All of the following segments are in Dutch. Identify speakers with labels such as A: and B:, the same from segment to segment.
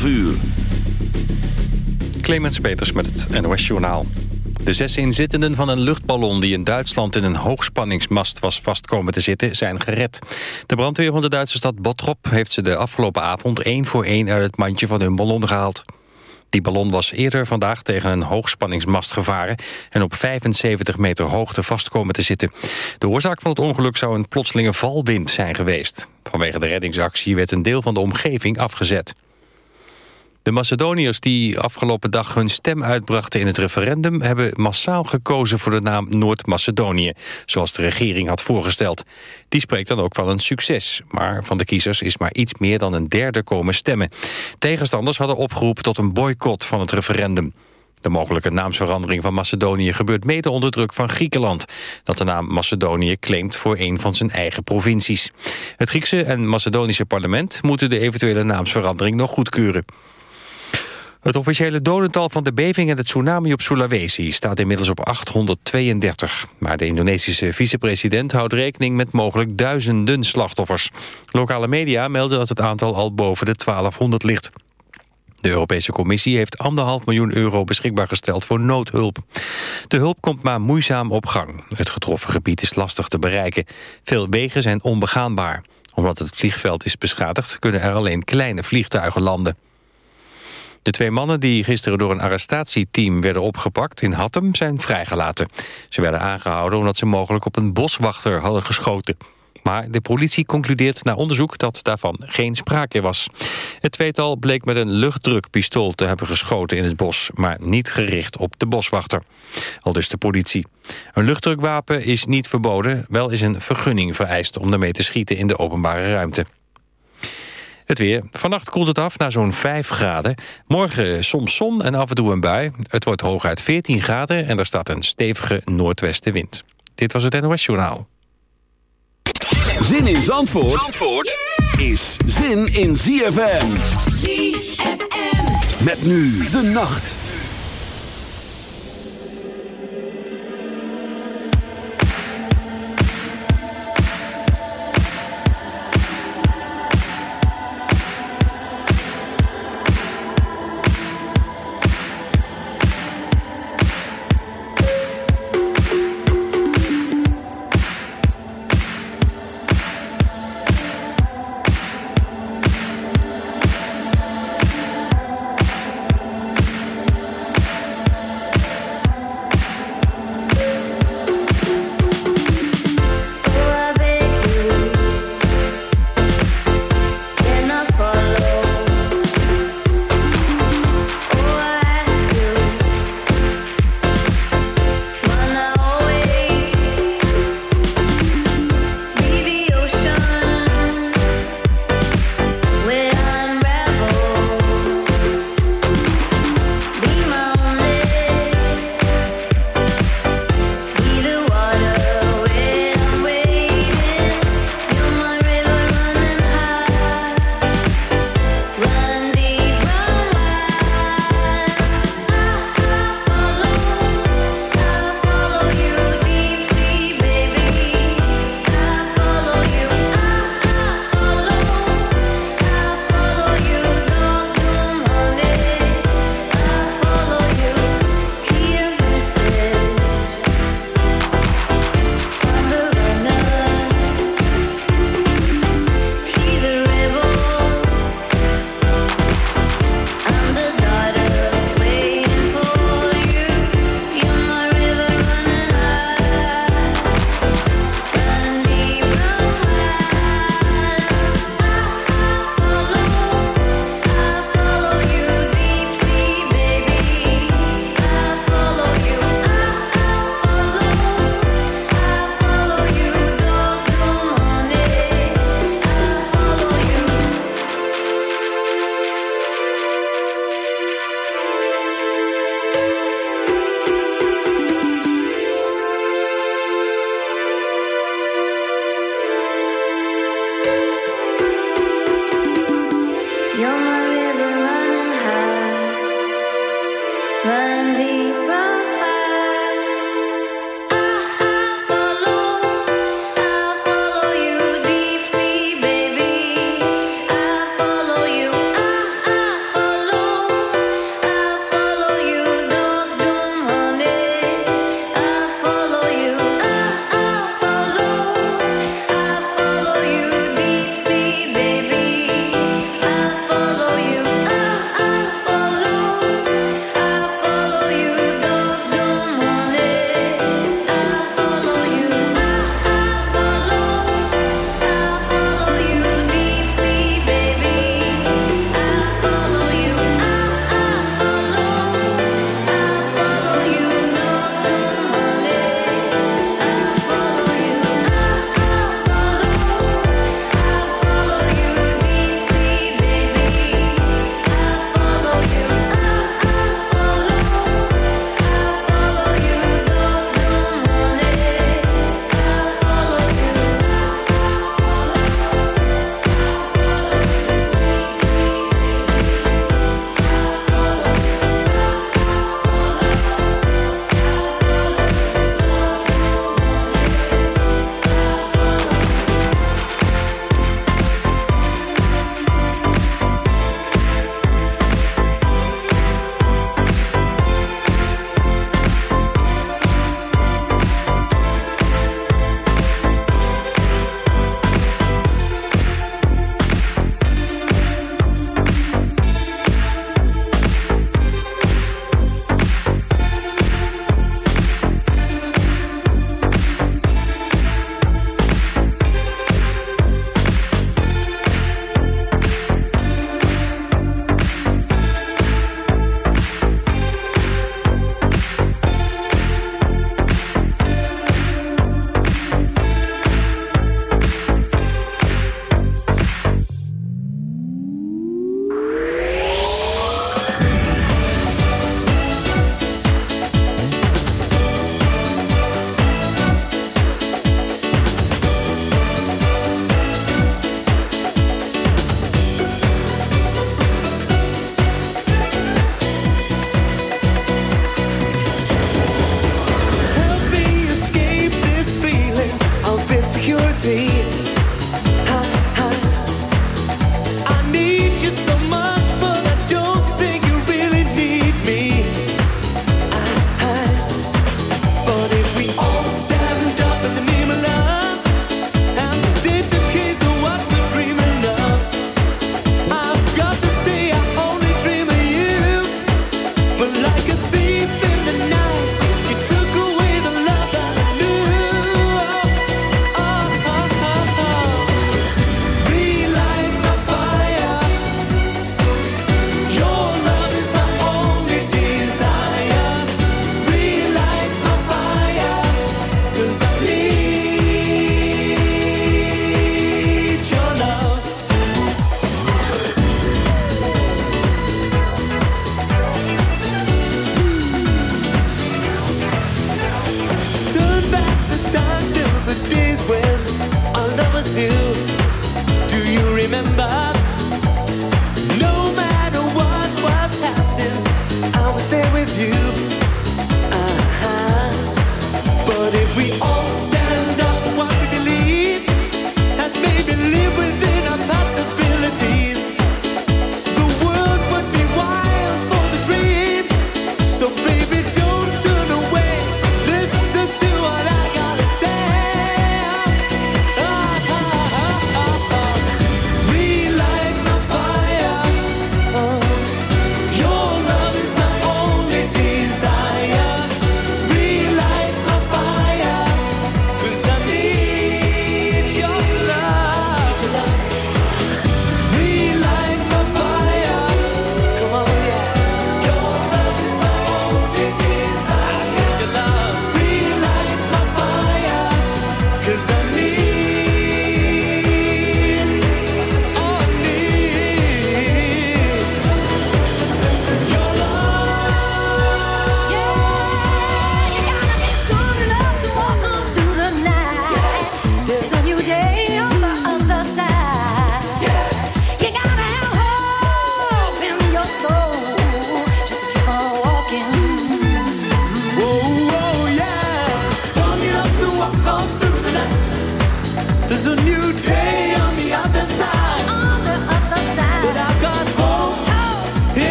A: 12 uur.
B: Clemens Peters met het NOS Journaal. De zes inzittenden van een luchtballon die in Duitsland in een hoogspanningsmast was vastkomen te zitten zijn gered. De brandweer van de Duitse stad Bottrop heeft ze de afgelopen avond één voor één uit het mandje van hun ballon gehaald. Die ballon was eerder vandaag tegen een hoogspanningsmast gevaren... en op 75 meter hoogte vastkomen te zitten. De oorzaak van het ongeluk zou een plotselinge valwind zijn geweest. Vanwege de reddingsactie werd een deel van de omgeving afgezet. De Macedoniërs die afgelopen dag hun stem uitbrachten in het referendum... hebben massaal gekozen voor de naam Noord-Macedonië... zoals de regering had voorgesteld. Die spreekt dan ook van een succes. Maar van de kiezers is maar iets meer dan een derde komen stemmen. Tegenstanders hadden opgeroepen tot een boycott van het referendum. De mogelijke naamsverandering van Macedonië gebeurt mede onder druk van Griekenland... dat de naam Macedonië claimt voor een van zijn eigen provincies. Het Griekse en Macedonische parlement moeten de eventuele naamsverandering nog goedkeuren. Het officiële dodental van de beving en het tsunami op Sulawesi staat inmiddels op 832. Maar de Indonesische vicepresident houdt rekening met mogelijk duizenden slachtoffers. Lokale media melden dat het aantal al boven de 1200 ligt. De Europese Commissie heeft anderhalf miljoen euro beschikbaar gesteld voor noodhulp. De hulp komt maar moeizaam op gang. Het getroffen gebied is lastig te bereiken. Veel wegen zijn onbegaanbaar. Omdat het vliegveld is beschadigd kunnen er alleen kleine vliegtuigen landen. De twee mannen die gisteren door een arrestatieteam werden opgepakt in Hattem zijn vrijgelaten. Ze werden aangehouden omdat ze mogelijk op een boswachter hadden geschoten. Maar de politie concludeert na onderzoek dat daarvan geen sprake was. Het tweetal bleek met een luchtdrukpistool te hebben geschoten in het bos... maar niet gericht op de boswachter. Al dus de politie. Een luchtdrukwapen is niet verboden, wel is een vergunning vereist... om daarmee te schieten in de openbare ruimte. Het weer. Vannacht koelt het af naar zo'n 5 graden. Morgen soms zon en af en toe een bui. Het wordt hooguit 14 graden en er staat een stevige noordwestenwind. Dit was het NOS Journaal.
A: Zin in Zandvoort, Zandvoort is zin in ZFM. ZFM. Met nu de nacht.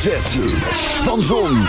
A: Hoofdletter Z. Van Zon,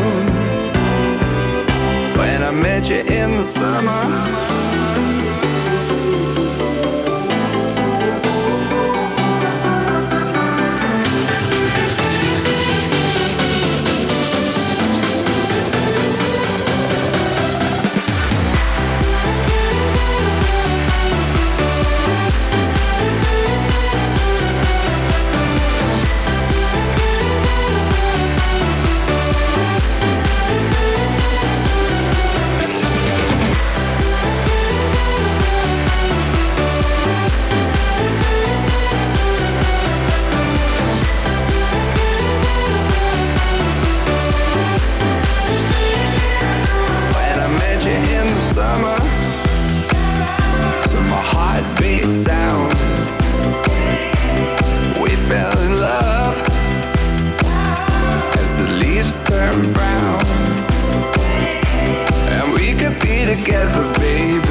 C: in the summer. together, baby.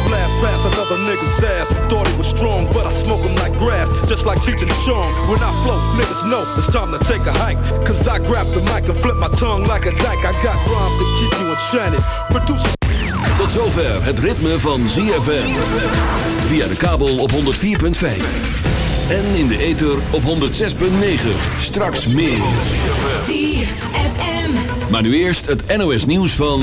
D: blast past another nigga's ass, thought he was strong, but I smoke him like grass, just like Cheech and Chong. When I flow, niggas know it's time to take a hike. Cause I grab the mic and flip my tongue like a dyke. I got rhymes to keep you enchanted. Producers
A: Tot zover het ritme van ZFM. Via de kabel op 104.5. En in de ether op 106.9. Straks meer. Maar nu eerst het NOS nieuws van...